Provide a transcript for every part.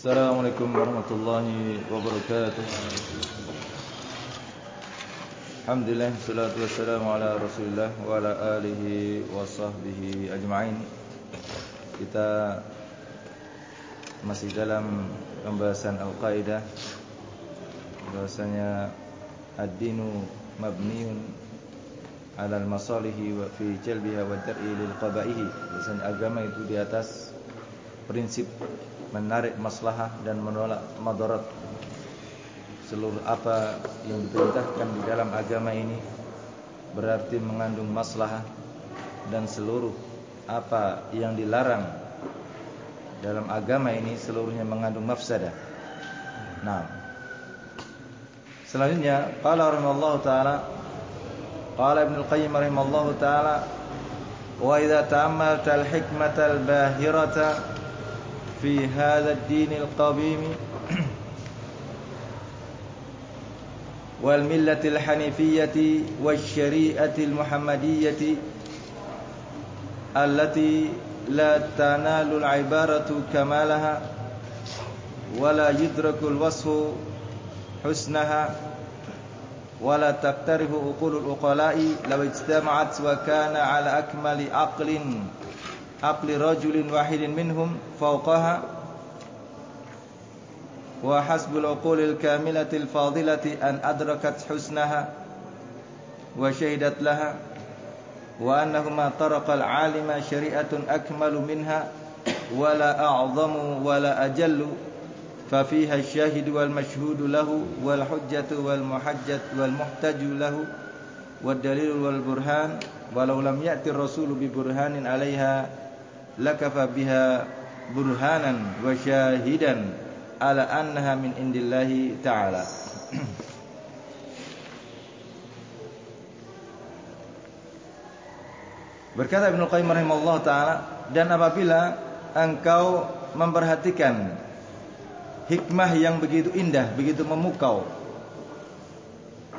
Assalamualaikum warahmatullahi wabarakatuh. Alhamdulillah Salatu wassalamu ala rasulillah Wa ala alihi wa sahbihi ajma'in. Kita Masih dalam Pembahasan Al-Qa'idah. Bahasanya Ad-dinu mabniun Ala al-masalihi Wa fi jalbiha wa dar'i lil qaba'ihi. Bahasanya agama itu di atas Prinsip menarik maslahah dan menolak madarat seluruh apa yang diperintahkan di dalam agama ini berarti mengandung maslahah dan seluruh apa yang dilarang dalam agama ini seluruhnya mengandung mafsadah. Nah. Selanjutnya qala rahimallahu taala qala Ibnu Qayyim rahimallahu taala wa idza ta'ammalta al-hikmata al-bahirata في هذا الدين القويم والملة الحنيفية والشريعة المحمدية التي لا تنال العبارة كمالها ولا يدرك الوصف حسنها ولا تقترب عقول العقلاء لو اجتمعت وكان على أكمل عقل عقل رجل واحد منهم فوقها. وحسب العقول الكاملة الفاضلة أن أدركت حسنها وشهدت لها وأنهما طرق العالم شريعة أكمل منها ولا أعظم ولا أجل ففيها الشاهد والمشهود له والحجة والمحجة والمحتج له والدليل والبرهان ولو لم يأتي الرسول ببرهان عليها lakafa biha burhanan wa syahidan ala annaha min indillahi ta'ala. Berkata Ibnu Qayyim rahimahullah taala dan apabila engkau memperhatikan hikmah yang begitu indah, begitu memukau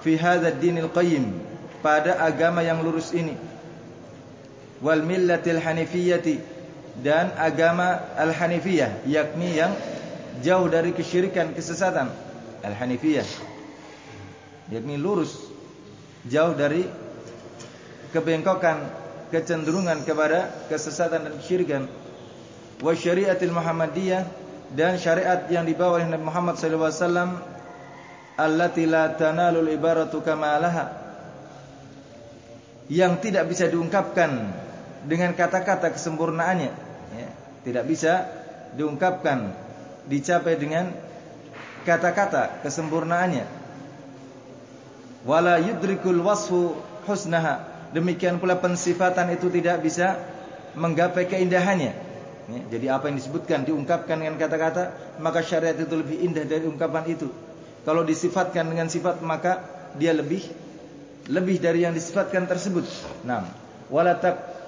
fi hadzal dinil qayyim pada agama yang lurus ini wal millatil hanifiyati dan agama Al-Hanifiyah yakni yang jauh dari kesyirikan kesesatan. Al-Hanifiyah yakni lurus jauh dari kebengkokan kecenderungan kepada kesesatan dan kesyirikan. Wa syariatil Muhammadiyah dan syariat yang dibawa oleh Nabi Muhammad wasallam allati la tanalul ibaratu kamalaha yang tidak bisa diungkapkan dengan kata-kata kesempurnaannya. Ya, tidak bisa diungkapkan dicapai dengan kata-kata kesempurnaannya. Wala yudrikul wasfu husnaha. Demikian pula pensifatan itu tidak bisa menggapai keindahannya. Ya, jadi apa yang disebutkan diungkapkan dengan kata-kata maka syariat itu lebih indah dari ungkapan itu. Kalau disifatkan dengan sifat maka dia lebih lebih dari yang disifatkan tersebut. Nah wala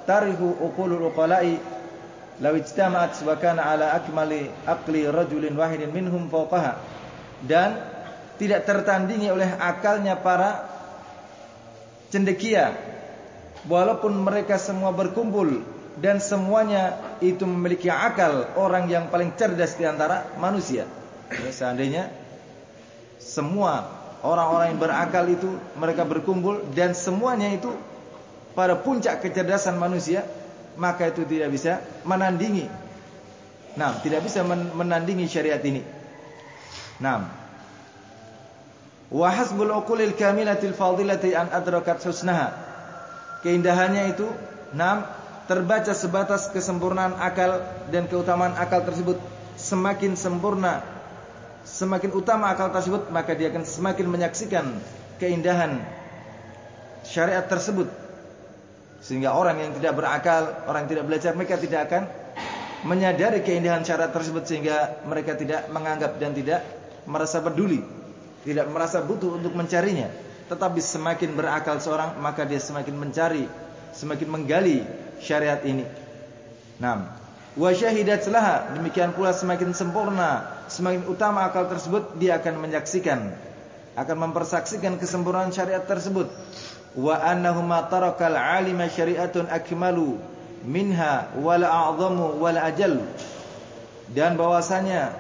tarihu uqulul uqala'i law ijtama'at wa ala akmali aqli rajulin wahidin minhum fawqaha. Dan tidak tertandingi oleh akalnya para cendekia walaupun mereka semua berkumpul dan semuanya itu memiliki akal orang yang paling cerdas di antara manusia. Ya, seandainya semua orang-orang yang berakal itu mereka berkumpul dan semuanya itu pada puncak kecerdasan manusia, maka itu tidak bisa menandingi. Nah, tidak bisa menandingi syariat ini. Nah, wa hasbul uqulil kamilatil fadilati an adrakat husnaha. Keindahannya itu, enam terbaca sebatas kesempurnaan akal dan keutamaan akal tersebut semakin sempurna semakin utama akal tersebut maka dia akan semakin menyaksikan keindahan syariat tersebut sehingga orang yang tidak berakal, orang yang tidak belajar mereka tidak akan menyadari keindahan syarat tersebut sehingga mereka tidak menganggap dan tidak merasa peduli, tidak merasa butuh untuk mencarinya. Tetapi semakin berakal seorang maka dia semakin mencari, semakin menggali syariat ini. Naam. Wa syahidat demikian pula semakin sempurna, semakin utama akal tersebut dia akan menyaksikan, akan mempersaksikan kesempurnaan syariat tersebut wa annahuma tarakal alima syari'atun akmalu minha wal a'zamu wal ajal. Dan bahwasanya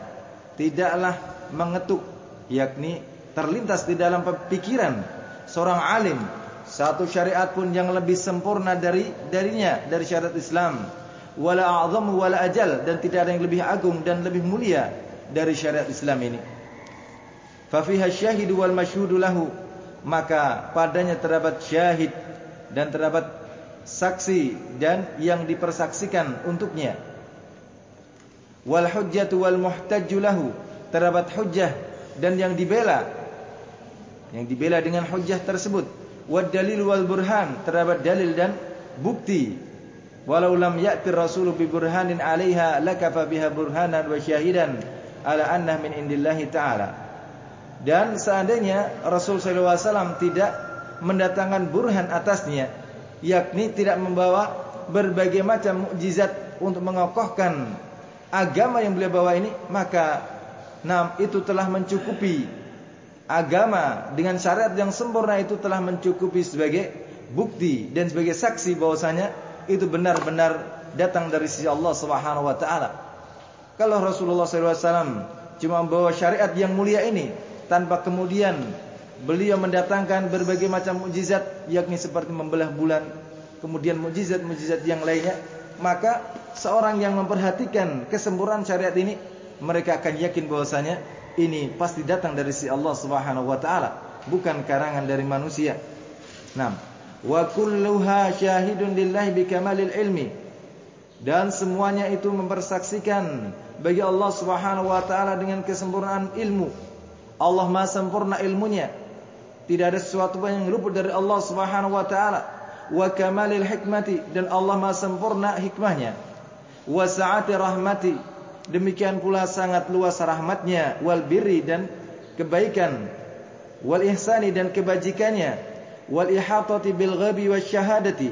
tidaklah mengetuk yakni terlintas di dalam pikiran seorang alim satu syariat pun yang lebih sempurna dari darinya dari syariat Islam. Wala a'zamu wala ajal dan tidak ada yang lebih agung dan lebih mulia dari syariat Islam ini. Fa fiha syahidu wal masyhudu lahu maka padanya terdapat syahid dan terdapat saksi dan yang dipersaksikan untuknya. Wal hujjatu wal muhtajju lahu terdapat hujjah dan yang dibela. Yang dibela dengan hujjah tersebut. Wad dalil wal burhan terdapat dalil dan bukti. Walau lam ya'ti rasul bi burhanin 'alaiha lakafa biha burhanan wa syahidan ala anna min indillahi ta'ala dan seandainya Rasul wasallam tidak mendatangkan burhan atasnya yakni tidak membawa berbagai macam mukjizat untuk mengokohkan agama yang beliau bawa ini maka nah itu telah mencukupi agama dengan syariat yang sempurna itu telah mencukupi sebagai bukti dan sebagai saksi bahwasanya itu benar-benar datang dari sisi Allah Subhanahu wa taala. Kalau Rasulullah SAW cuma membawa syariat yang mulia ini tanpa kemudian beliau mendatangkan berbagai macam mukjizat yakni seperti membelah bulan, kemudian mukjizat-mukjizat yang lainnya, maka seorang yang memperhatikan kesempurnaan syariat ini mereka akan yakin bahwasanya ini pasti datang dari si Allah Subhanahu wa taala, bukan karangan dari manusia. Nah, wa kulluha syahidun lillahi bikamalil ilmi. Dan semuanya itu mempersaksikan bagi Allah Subhanahu wa taala dengan kesempurnaan ilmu. Allah Maha sempurna ilmunya. Tidak ada sesuatu yang luput dari Allah Subhanahu wa taala. Wa kamalil hikmati dan Allah Maha sempurna hikmahnya. Wa sa'ati rahmati demikian pula sangat luas rahmatnya wal birri dan kebaikan wal ihsani dan kebajikannya wal ihatati bil ghabi wasyahadati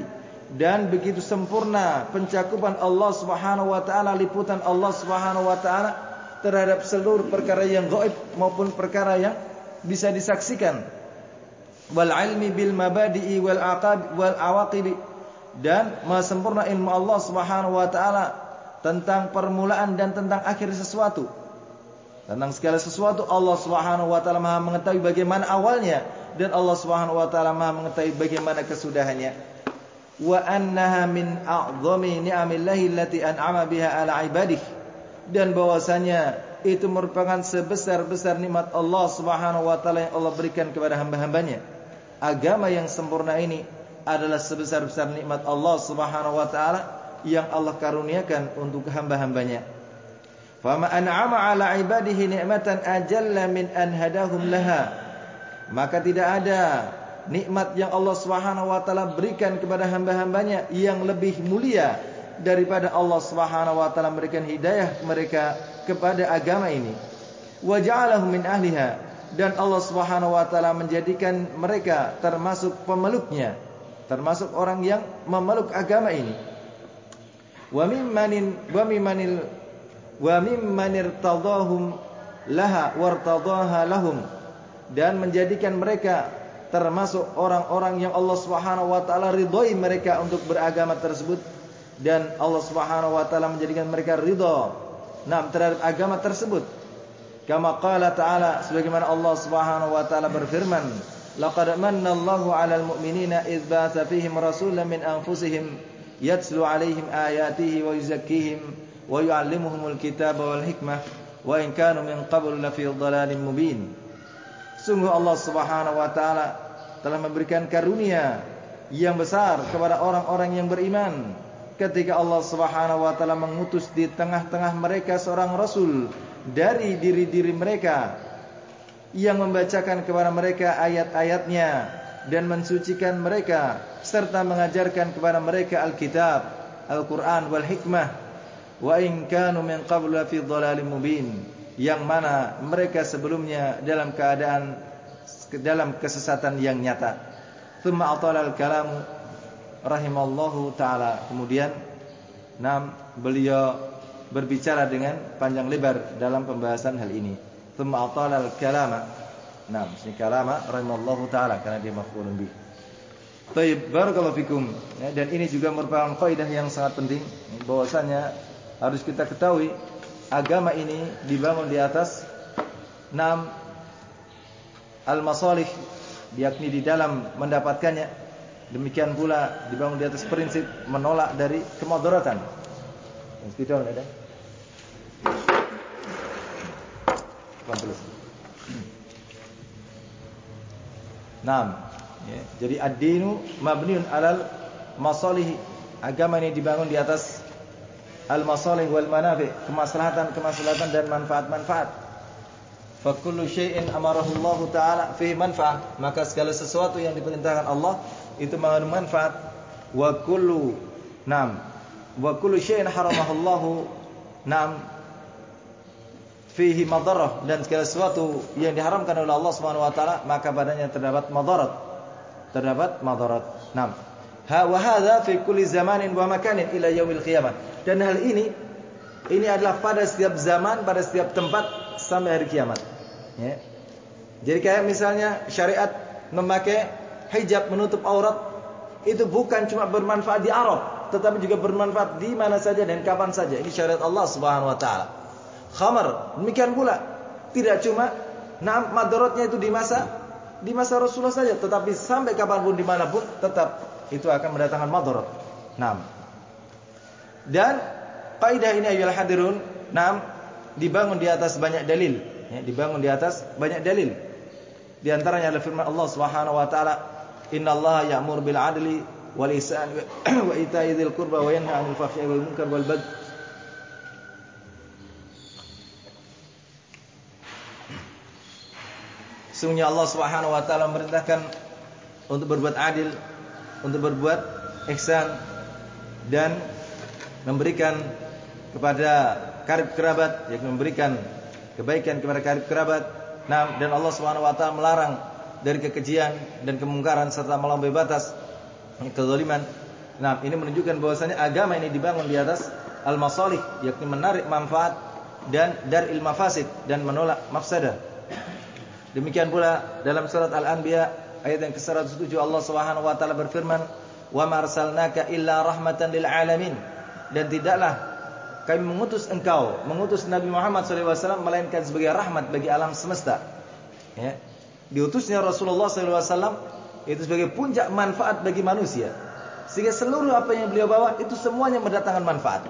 dan begitu sempurna pencakupan Allah Subhanahu wa taala liputan Allah Subhanahu wa taala terhadap seluruh perkara yang gaib maupun perkara yang bisa disaksikan wal ilmi bil mabadi'i wal aqab wal awaqib dan sempurna ilmu Allah Subhanahu wa taala tentang permulaan dan tentang akhir sesuatu. Tentang segala sesuatu Allah Subhanahu wa taala Maha mengetahui bagaimana awalnya dan Allah Subhanahu wa taala Maha mengetahui bagaimana kesudahannya. Wa annaha min a'dhami ni'amillahi allati an'ama biha 'ala 'ibadihi. Dan bahwasanya itu merupakan sebesar-besar nikmat Allah Subhanahu wa taala yang Allah berikan kepada hamba-hambanya. Agama yang sempurna ini adalah sebesar-besar nikmat Allah Subhanahu wa taala yang Allah karuniakan untuk hamba-hambanya. Fama an'ama 'ala 'ibadihi ni'matan ajalla min an hadahum laha. Maka tidak ada nikmat yang Allah Subhanahu wa taala berikan kepada hamba-hambanya yang lebih mulia daripada Allah Subhanahu wa taala memberikan hidayah mereka kepada agama ini. Wa ja'alahum min ahliha. Dan Allah Subhanahu wa taala menjadikan mereka termasuk pemeluknya, termasuk orang yang memeluk agama ini. Wa mimmanin wa mimmanil wa laha wartadaha lahum. Dan menjadikan mereka termasuk orang-orang yang Allah Subhanahu wa taala ridhoi mereka untuk beragama tersebut dan Allah Subhanahu wa taala menjadikan mereka ridha. Nam terhadap agama tersebut. Kama qala ta'ala sebagaimana Allah Subhanahu wa taala berfirman laqad manna Allahu 'alal mu'minina idz ba'atsa fihim rasulan min anfusihim yatslu alaihim ayatihi wa yuzakkihim wa yu'allimuhumul kitaba wal hikmah wa in kanu min qablu lafi dhalalin mubin. Sungguh Allah Subhanahu wa taala telah memberikan karunia yang besar kepada orang-orang yang beriman ketika Allah Subhanahu wa taala mengutus di tengah-tengah mereka seorang rasul dari diri-diri mereka yang membacakan kepada mereka ayat-ayatnya dan mensucikan mereka serta mengajarkan kepada mereka Alkitab, Al-Quran wal hikmah. Wa in kanu min qablu fi dhalalin mubin. Yang mana mereka sebelumnya dalam keadaan dalam kesesatan yang nyata. Thumma atala al-kalamu rahimallahu taala. Kemudian enam beliau berbicara dengan panjang lebar dalam pembahasan hal ini. Thumma atala al-kalama. Nah, ini kalama rahimallahu taala karena dia maf'ulun bih. Baik, barakallahu fikum. Ya, dan ini juga merupakan kaidah yang sangat penting bahwasanya harus kita ketahui agama ini dibangun di atas enam al-masalih yakni di dalam mendapatkannya demikian pula dibangun di atas prinsip menolak dari kemudaratan. Tidak ada. Naam. Ya, jadi ad-dinu mabniun alal masalih. Agama ini dibangun di atas al-masalih wal manafi, kemaslahatan-kemaslahatan dan manfaat-manfaat. Fa kullu syai'in amarahu Allah taala fihi manfaat, maka segala sesuatu yang diperintahkan Allah itu mengandung manfaat. Wa kullu nam wa kullu syai'in haramahu Allah nam fihi madarah dan segala sesuatu yang diharamkan oleh Allah Subhanahu wa taala maka padanya terdapat madarat. Terdapat madarat. Nam. Ha wa hadza fi kulli zamanin wa makanin ila yaumil qiyamah. Dan hal ini ini adalah pada setiap zaman, pada setiap tempat sampai hari kiamat. Ya. Jadi kayak misalnya syariat memakai hijab menutup aurat itu bukan cuma bermanfaat di Arab, tetapi juga bermanfaat di mana saja dan kapan saja. Ini syariat Allah Subhanahu wa taala. Khamar, demikian pula tidak cuma nah madaratnya itu di masa di masa Rasulullah saja, tetapi sampai kapan pun di mana pun tetap itu akan mendatangkan madarat. Nah, dan kaidah ini ayolah hadirun, nam dibangun di atas banyak dalil, ya, dibangun di atas banyak dalil. Di antaranya adalah firman Allah Subhanahu wa taala, "Innallaha ya'mur bil 'adli wal ihsan wa ita'i dzil qurba wa yanha 'anil fahsya'i wal munkar wal baghi." Sungguhnya Allah Subhanahu wa taala memerintahkan untuk berbuat adil, untuk berbuat ihsan dan memberikan kepada karib kerabat, yakni memberikan kebaikan kepada karib kerabat. Nah, dan Allah Subhanahu wa taala melarang dari kekejian dan kemungkaran serta melampaui batas kezaliman. Nah, ini menunjukkan bahwasanya agama ini dibangun di atas al-masalih, yakni menarik manfaat dan dari ilmu fasid dan menolak mafsadah. Demikian pula dalam surat Al-Anbiya ayat yang ke-107 Allah Subhanahu wa taala berfirman, "Wa ma arsalnaka illa rahmatan lil alamin." dan tidaklah kami mengutus engkau, mengutus Nabi Muhammad SAW melainkan sebagai rahmat bagi alam semesta. Ya. Diutusnya Rasulullah SAW itu sebagai puncak manfaat bagi manusia. Sehingga seluruh apa yang beliau bawa itu semuanya mendatangkan manfaat.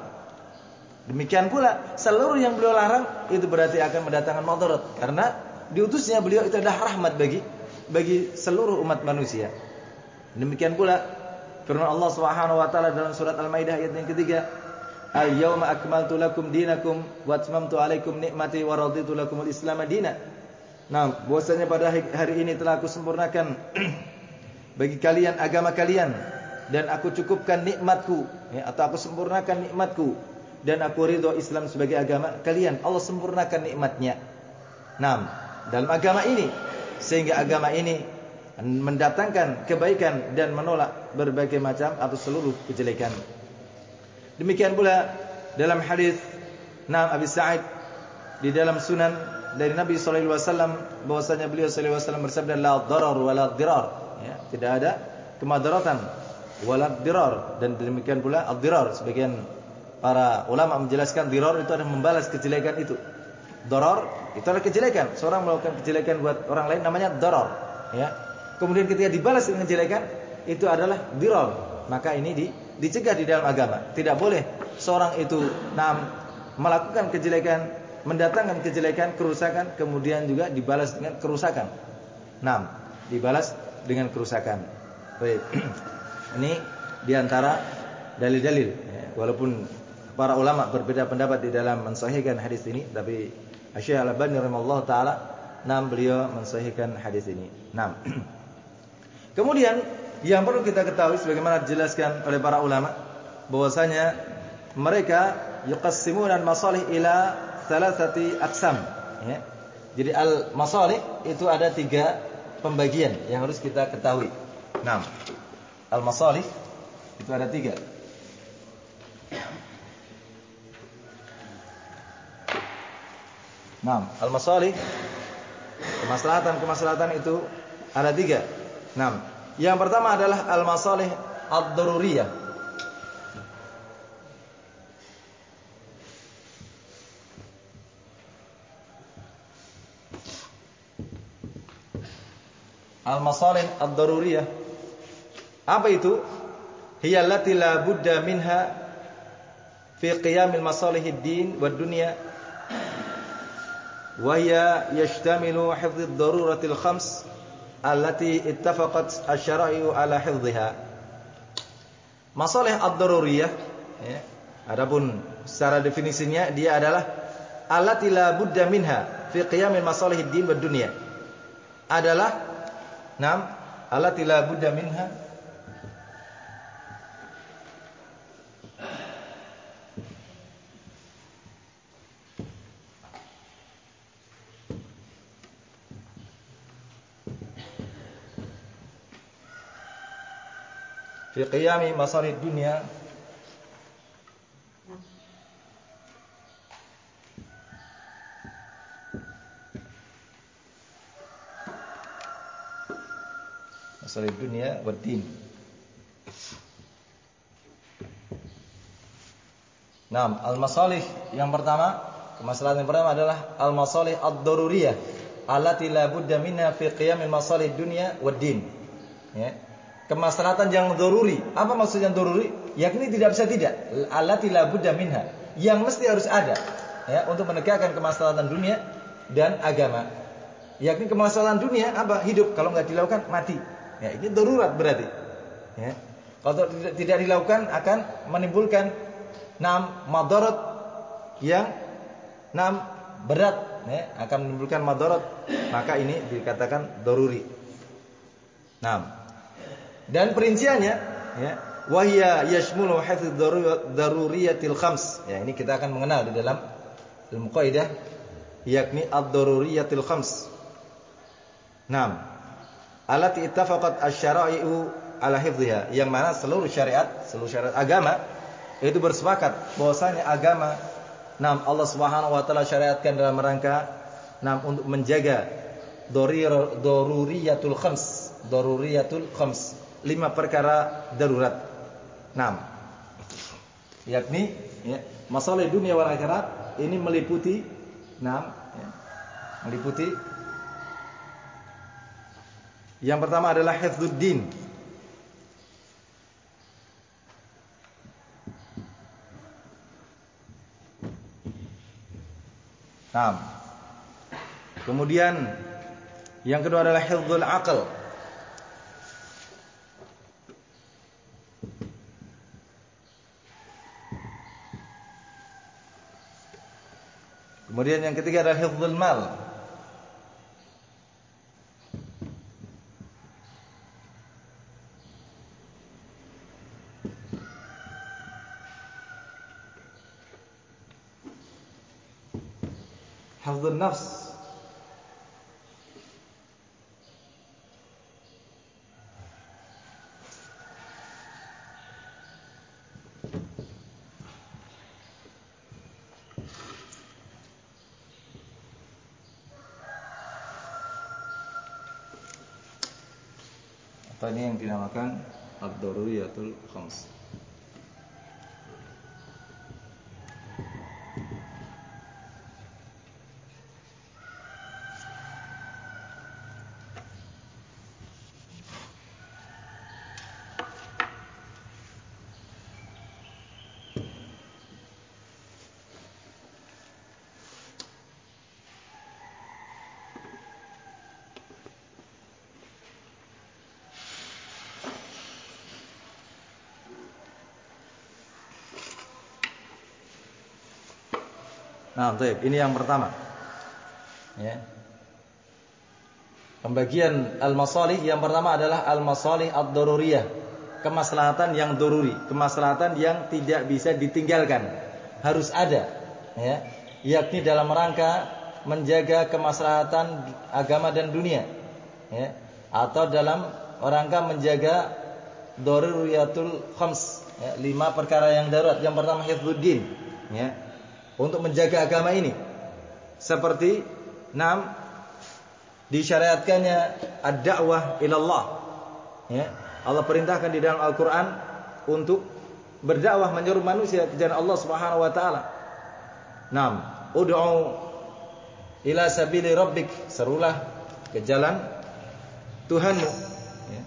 Demikian pula seluruh yang beliau larang itu berarti akan mendatangkan madarat karena diutusnya beliau itu adalah rahmat bagi bagi seluruh umat manusia. Demikian pula Firman Allah Subhanahu wa taala dalam surat Al-Maidah ayat yang ketiga, "Al-yauma akmaltu lakum dinakum wa atmamtu 'alaikum ni'mati wa Islam madina." Nah, bahwasanya pada hari ini telah aku sempurnakan bagi kalian agama kalian dan aku cukupkan nikmatku ya, atau aku sempurnakan nikmatku dan aku ridho Islam sebagai agama kalian. Allah sempurnakan nikmatnya. Nah, dalam agama ini sehingga agama ini mendatangkan kebaikan dan menolak berbagai macam atau seluruh kejelekan. Demikian pula dalam hadis Naam Abi Sa'id di dalam Sunan dari Nabi sallallahu alaihi wasallam bahwasanya beliau sallallahu alaihi wasallam bersabda la darar wala dirar. Ya, tidak ada kemadaratan. Wala dirar. Dan demikian pula ad-dirar. Sebagian para ulama menjelaskan dirar itu adalah membalas kejelekan itu. Darar itu adalah kejelekan. Seorang melakukan kejelekan buat orang lain namanya darar. Ya. Kemudian ketika dibalas dengan kejelekan itu adalah dirar. Maka ini di, dicegah di dalam agama. Tidak boleh seorang itu nam melakukan kejelekan mendatangkan kejelekan kerusakan kemudian juga dibalas dengan kerusakan. Nam dibalas dengan kerusakan. Baik. Ini di antara dalil-dalil ya. walaupun para ulama berbeda pendapat di dalam mensahihkan hadis ini tapi Syekh Al-Albani rahimallahu taala nam beliau mensahihkan hadis ini. Nam Kemudian yang perlu kita ketahui sebagaimana dijelaskan oleh para ulama bahwasanya mereka yuqassimuna al-masalih ila thalathati aqsam ya. Jadi al-masalih itu ada tiga pembagian yang harus kita ketahui. Nah, al-masalih itu ada tiga. Nah, al-masalih kemaslahatan-kemaslahatan itu ada tiga. Nah, yang pertama adalah al-masalih ad-daruriyah. Al-masalih ad-daruriyah. Apa itu? Hiya allati la budda minha fi qiyamil masalihid din wad dunya. Wa hiya yashtamilu hifdh ad-daruratil khams allati ittafaqat asy-syara'u ala hifdhiha. Masalih ad-daruriyah ya. Adapun secara definisinya dia adalah allati la budda minha fi qiyamil masalihid din wad dunya. Adalah Nam, allati la budda minha. Fi qiyami masalih dunia dunia wa din. Naam, al-masalih yang pertama, kemaslahatan yang pertama adalah al-masalih ad-daruriyah allati la budda minha fi qiyamil masalih dunia wa din. Ya. Kemaslahatan yang daruri. Apa maksudnya daruri? Yakni tidak bisa tidak. Allati la budda minha. Yang mesti harus ada ya untuk menegakkan kemaslahatan dunia dan agama. Yakni kemaslahatan dunia apa? Hidup. Kalau nggak dilakukan mati. Ya, ini darurat berarti. Ya. Kalau tidak, dilakukan akan menimbulkan enam madarat yang enam berat ya, akan menimbulkan madarat maka ini dikatakan daruri. Nah, dan perinciannya ya, wahya yashmulu hifdz daruriyatil khams. Ya, ini kita akan mengenal di dalam ilmu kaidah yakni ad-daruriyatil khams. Nah, allati ittafaqat asy-syara'i'u ala hifdhiha. Yang mana seluruh syariat seluruh syariat agama itu bersepakat bahwasanya agama nam Allah Subhanahu wa taala syariatkan dalam rangka nam untuk menjaga daruriyatul khams. Daruriyatul khams. Lima perkara darurat. Nam. Yakni ya, masalah dunia wal akhirat ini meliputi nam ya, meliputi yang pertama adalah hifdzuddin. Nah. Kemudian yang kedua adalah hifdzul aql. Kemudian yang ketiga adalah hifdzul mal. nafs ini yang dinamakan? Ad-daruriyatul khams. Nah, baik. Ini yang pertama. Ya. Pembagian al-masalih yang pertama adalah al-masalih ad-daruriyah. Kemaslahatan yang daruri, kemaslahatan yang tidak bisa ditinggalkan. Harus ada, ya. Yakni dalam rangka menjaga kemaslahatan agama dan dunia. Ya. Atau dalam rangka menjaga daruriyatul khams, ya. lima perkara yang darurat. Yang pertama hifdzuddin, ya untuk menjaga agama ini. Seperti enam disyariatkannya ad-da'wah ilallah. Ya. Allah perintahkan di dalam Al-Qur'an untuk berdakwah menyeru manusia ke jalan Allah Subhanahu wa taala. Naam, ud'u ila sabili rabbik, serulah ke jalan Tuhanmu. Ya.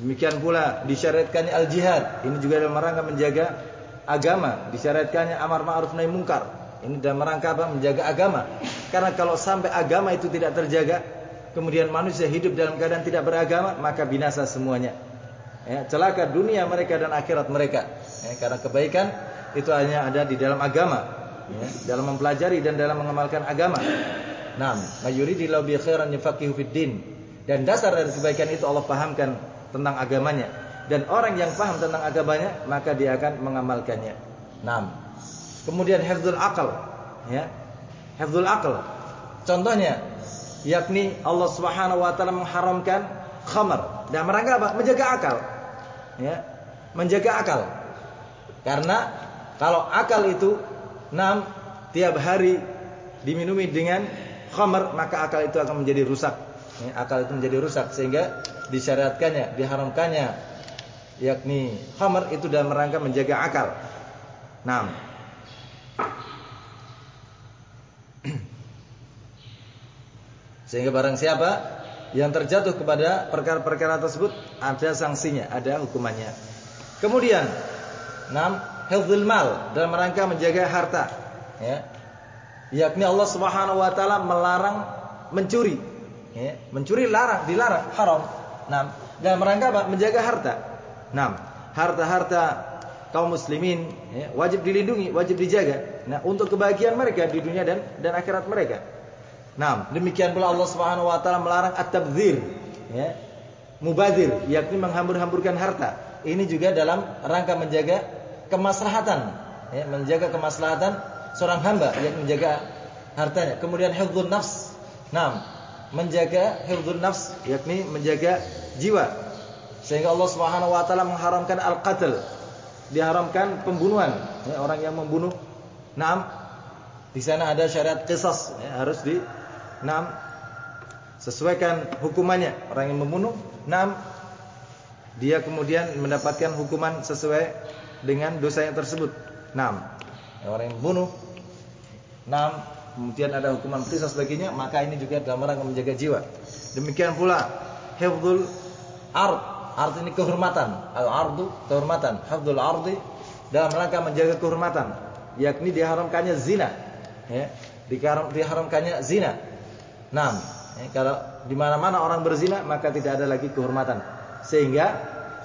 Demikian pula disyariatkannya al-jihad. Ini juga dalam rangka menjaga agama. Disyariatkannya amar ma'ruf nahi munkar. Ini dalam rangka apa? Menjaga agama. Karena kalau sampai agama itu tidak terjaga, kemudian manusia hidup dalam keadaan tidak beragama, maka binasa semuanya. Ya, celaka dunia mereka dan akhirat mereka. Ya, karena kebaikan itu hanya ada di dalam agama, ya, dalam mempelajari dan dalam mengamalkan agama. Naam, mayuridillahu bi khairan yafaqihu fid din. Dan dasar dari kebaikan itu Allah pahamkan tentang agamanya. Dan orang yang paham tentang agamanya, maka dia akan mengamalkannya. Naam. Kemudian hifdzul akal, ya. Hifdzul akal. Contohnya yakni Allah Subhanahu wa taala mengharamkan khamar. Dan merangka apa? Menjaga akal. Ya. Menjaga akal. Karena kalau akal itu enam tiap hari diminumi dengan khamar, maka akal itu akan menjadi rusak. Ya, akal itu menjadi rusak sehingga disyariatkannya, diharamkannya yakni khamar itu dalam rangka menjaga akal. Naam. Sehingga barang siapa yang terjatuh kepada perkara-perkara tersebut ada sanksinya, ada hukumannya. Kemudian, enam, hifdzul mal dalam rangka menjaga harta, ya. Yakni Allah Subhanahu wa taala melarang mencuri. Ya, mencuri larang, dilarang, haram. Enam, dalam rangka? Menjaga harta. Enam, harta-harta kaum muslimin ya, wajib dilindungi, wajib dijaga. Nah, untuk kebahagiaan mereka di dunia dan dan akhirat mereka. Nah, demikian pula Allah Subhanahu wa taala melarang at-tabdzir, ya. Mubadzir, yakni menghambur-hamburkan harta. Ini juga dalam rangka menjaga kemaslahatan, ya, menjaga kemaslahatan seorang hamba yang menjaga hartanya. Kemudian hifdzun nafs. Nah, menjaga hifdzun nafs, yakni menjaga jiwa. Sehingga Allah Subhanahu wa taala mengharamkan al-qatl. Diharamkan pembunuhan, ya, orang yang membunuh. Naam, di sana ada syariat qisas, ya, harus di Naam. Sesuaikan hukumannya. Orang yang membunuh, naam dia kemudian mendapatkan hukuman sesuai dengan dosa yang tersebut. Naam. Orang yang membunuh, naam kemudian ada hukuman qisas baginya, maka ini juga dalam rangka menjaga jiwa. Demikian pula hifdzul ard. Ard ini kehormatan. Al-ardu kehormatan. Hifdzul ardi dalam rangka menjaga kehormatan, yakni diharamkannya zina. Ya, diharamkannya zina. Nah, ya, kalau di mana-mana orang berzina maka tidak ada lagi kehormatan. Sehingga,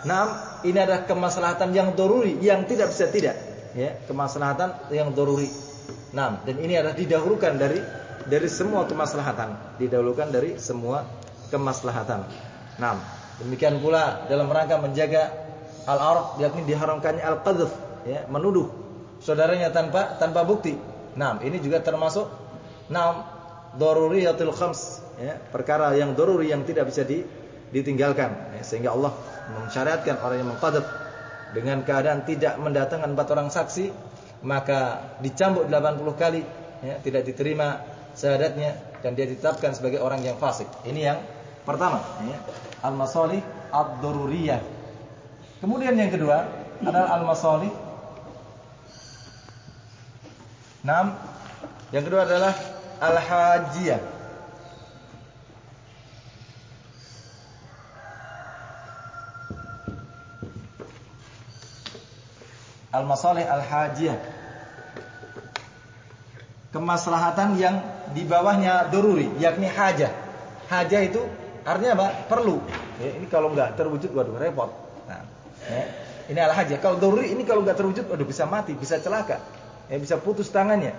nah, ini adalah kemaslahatan yang doruri yang tidak bisa tidak. Ya, kemaslahatan yang doruri. Nah, dan ini adalah didahulukan dari dari semua kemaslahatan, didahulukan dari semua kemaslahatan. Nah, demikian pula dalam rangka menjaga al-arq yakni diharamkannya al-qadzf, ya, menuduh saudaranya tanpa tanpa bukti. Nah, ini juga termasuk nah daruriyatul khams ya, perkara yang daruri yang tidak bisa di, ditinggalkan ya, sehingga Allah mensyariatkan orang yang mengqadzaf dengan keadaan tidak mendatangkan empat orang saksi maka dicambuk 80 kali ya, tidak diterima syahadatnya dan dia ditetapkan sebagai orang yang fasik. Ini yang pertama ya, al-masalih ad-daruriyah. Kemudian yang kedua adalah al-masalih Nam, yang kedua adalah al-hajiyah. Al-masalih al-hajiyah. Kemaslahatan yang di bawahnya doruri, yakni hajah. Hajah itu artinya apa? Perlu. Ya, ini kalau nggak terwujud, waduh repot. Nah, ya, ini al-hajah. Kalau doruri ini kalau nggak terwujud, waduh bisa mati, bisa celaka, ya, bisa putus tangannya,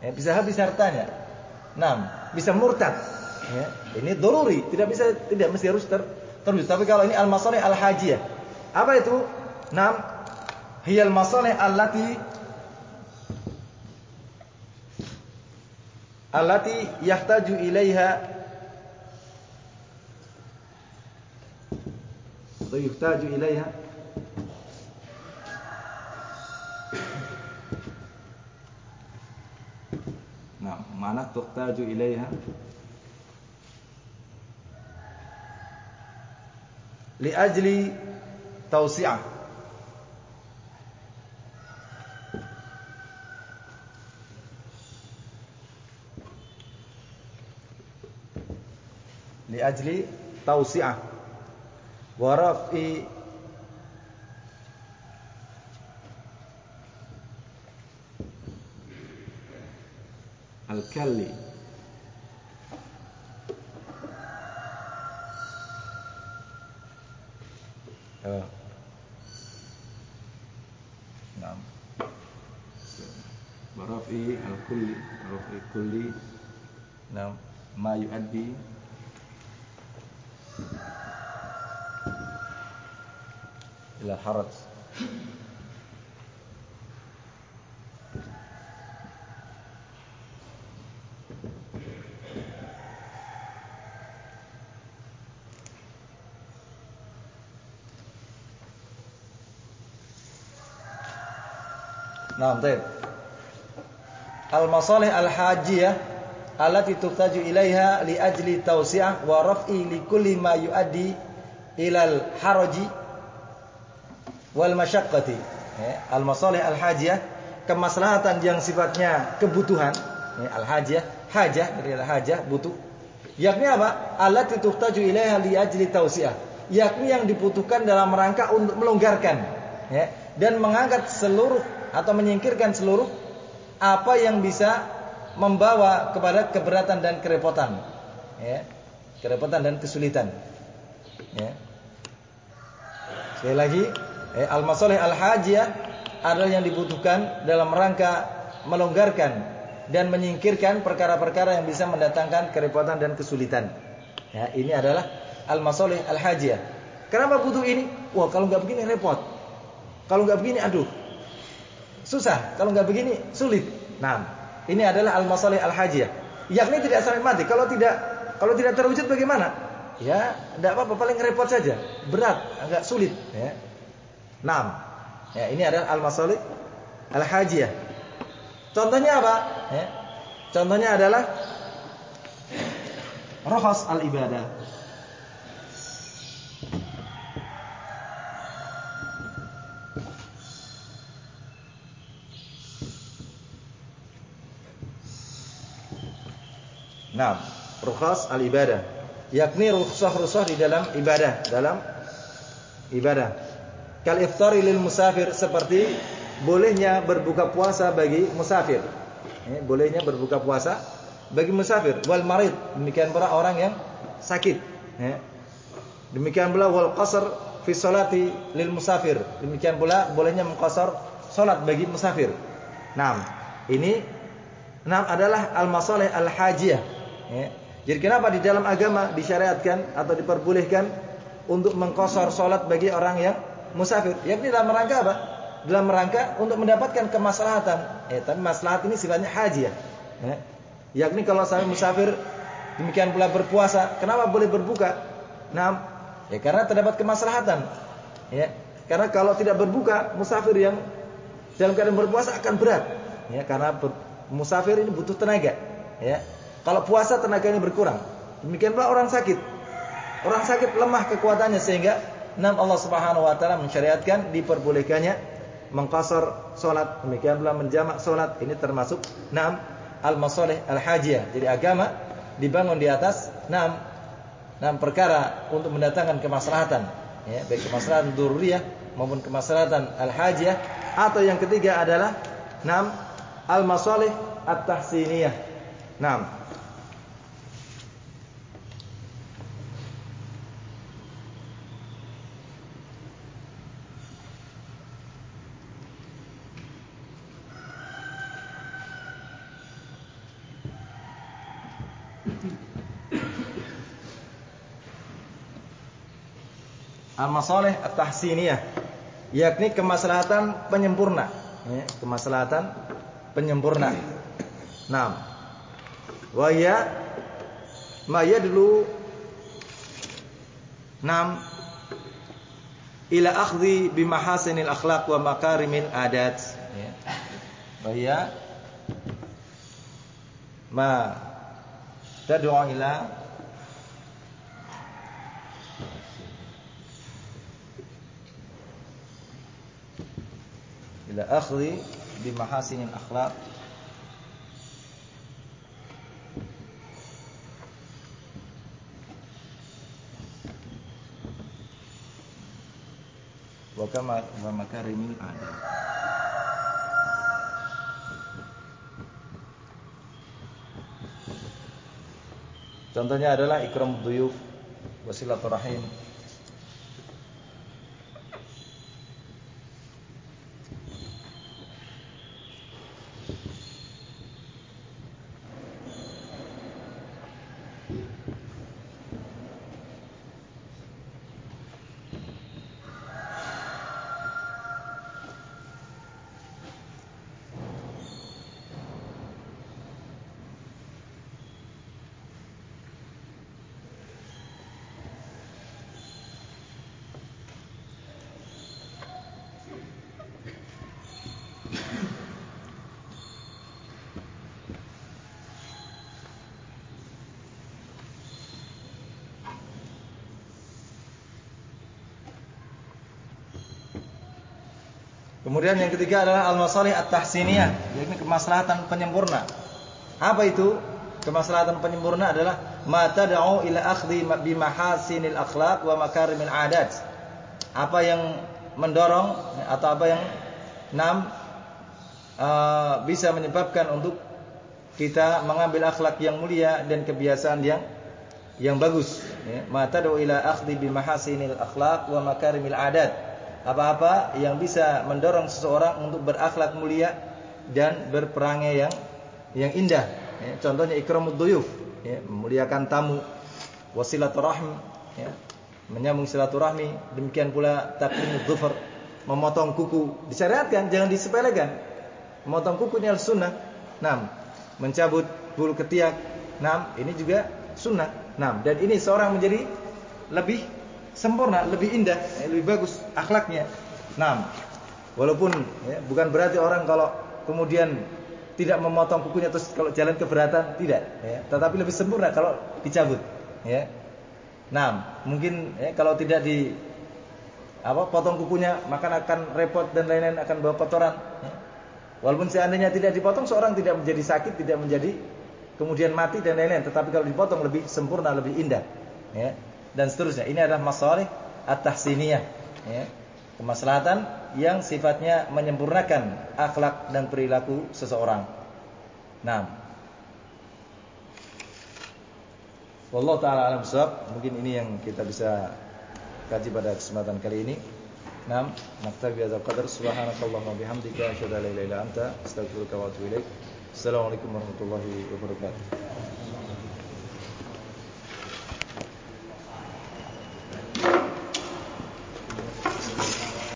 ya, bisa habis hartanya. Nah, bisa murtad. Ya, ini doruri, tidak bisa tidak mesti harus ter, terwujud. Tapi kalau ini al-masalih al-hajiyah. Apa itu? Nam, hiyal masalih allati allati yahtaju ilaiha Nah, mana tuhtaju ilaiha? Li ajli tausi'ah. Li ajli tausi'ah wa raf'i. Al-kalli Oh. Naam. Barafi al-kulli, barafi kulli. Naam, ma yuaddi ila haraj. Nah, baik. Al-masalih al-hajiyah allati tuhtaju ilaiha li ajli tawsi'ah wa raf'i li kulli ma yuaddi ilal haraji wal masyaqqati. Ya, al-masalih al-hajiyah kemaslahatan yang sifatnya kebutuhan, ya, al-hajiyah, hajah dari al-hajah butuh. Yakni apa? Allati tuhtaju ilaiha li ajli tawsi'ah. Yakni yang dibutuhkan dalam rangka untuk melonggarkan, ya, dan mengangkat seluruh atau menyingkirkan seluruh apa yang bisa membawa kepada keberatan dan kerepotan. Ya. Kerepotan dan kesulitan. Ya. Sekali lagi ya, al-masalih al-hajiyah adalah yang dibutuhkan dalam rangka melonggarkan dan menyingkirkan perkara-perkara yang bisa mendatangkan kerepotan dan kesulitan. Ya ini adalah al-masalih al-hajiyah. Kenapa butuh ini? Wah kalau nggak begini repot. Kalau nggak begini aduh Susah. Kalau nggak begini sulit. Nah, ini adalah al-masalih al-hajiyah. Yakni tidak sampai mati. Kalau tidak kalau tidak terwujud bagaimana? Ya, tidak apa-apa paling repot saja. Berat, agak sulit, ya. Nah, ya ini adalah al-masalih al-hajiyah. Contohnya apa? Ya. Contohnya adalah rohas al-ibadah. Nah, rukhas al-ibadah, yakni rukhsah-rukhsah di dalam ibadah, dalam ibadah. Kal iftari lil musafir seperti bolehnya berbuka puasa bagi musafir. Ya, bolehnya berbuka puasa bagi musafir wal marid, demikian pula orang yang sakit, ya. Demikian pula wal qasr fi salati lil musafir. Demikian pula bolehnya mengqasar salat bagi musafir. Nah, ini enam adalah al-masalih al-hajiyah Ya. Jadi kenapa di dalam agama disyariatkan atau diperbolehkan untuk mengkosor sholat bagi orang yang musafir? Ya dalam rangka apa? Dalam rangka untuk mendapatkan kemaslahatan. Ya, tapi maslahat ini sifatnya haji ya. ya. Yakni kalau saya musafir demikian pula berpuasa, kenapa boleh berbuka? Nah, ya karena terdapat kemaslahatan. Ya, karena kalau tidak berbuka, musafir yang dalam keadaan berpuasa akan berat. Ya, karena musafir ini butuh tenaga. Ya, kalau puasa tenaganya berkurang. Demikian pula orang sakit. Orang sakit lemah kekuatannya sehingga enam Allah Subhanahu wa taala mensyariatkan diperbolehkannya mengqasar salat, demikian pula menjamak salat. Ini termasuk enam al-masalih al-hajiyah. Jadi agama dibangun di atas enam enam perkara untuk mendatangkan kemaslahatan, ya, baik kemaslahatan dururiyah maupun kemaslahatan al-hajiyah atau yang ketiga adalah enam al-masalih at-tahsiniyah. Naam. Al-masalih at-tahsiniyah yakni kemaslahatan penyempurna ya, kemaslahatan penyempurna. Naam. Wa ya ma yadlu Naam ila akhdhi bi mahasinil akhlaq wa makarimil adat ya. Wa ya ma tad'u ila ila akhri bi mahasinil akhlaq. Wa kama wa makarimil adab Contohnya adalah ikram duyuf wasilaturahim Kemudian yang ketiga adalah al-masalih at-tahsiniyah, yakni kemaslahatan penyempurna. Apa itu? Kemaslahatan penyempurna adalah mata da'u ila akhdhi bi mahasinil akhlaq wa makarimil adat. Apa yang mendorong atau apa yang enam uh, bisa menyebabkan untuk kita mengambil akhlak yang mulia dan kebiasaan yang yang bagus. Ya. Mata da'u ila akhdhi bi mahasinil akhlaq wa makarimil adat apa-apa yang bisa mendorong seseorang untuk berakhlak mulia dan berperangai yang yang indah. Ya, contohnya ikramud duyuf, ya, memuliakan tamu, wasilaturahim, ya, menyambung silaturahmi, demikian pula taklimud dhufar, memotong kuku, disyariatkan, jangan disepelekan. Memotong kuku ini sunnah. Nam, mencabut bulu ketiak, nam, ini juga sunnah. Nam, dan ini seorang menjadi lebih sempurna, lebih indah, ya, lebih bagus akhlaknya. Nah, walaupun ya, bukan berarti orang kalau kemudian tidak memotong kukunya terus kalau jalan keberatan tidak, ya. tetapi lebih sempurna kalau dicabut. Ya. Nah, mungkin ya, kalau tidak di apa potong kukunya maka akan repot dan lain-lain akan bawa kotoran. Ya. Walaupun seandainya tidak dipotong seorang tidak menjadi sakit, tidak menjadi kemudian mati dan lain-lain, tetapi kalau dipotong lebih sempurna, lebih indah. Ya dan seterusnya. Ini adalah masalih at-tahsiniyah, ya. Kemaslahatan yang sifatnya menyempurnakan akhlak dan perilaku seseorang. Nah. Wallahu taala alam bisawab. Mungkin ini yang kita bisa kaji pada kesempatan kali ini. Naam, naktabi hadzal qadar subhanakallahumma bihamdika asyhadu an la ilaha anta ilaik. Assalamualaikum warahmatullahi wabarakatuh.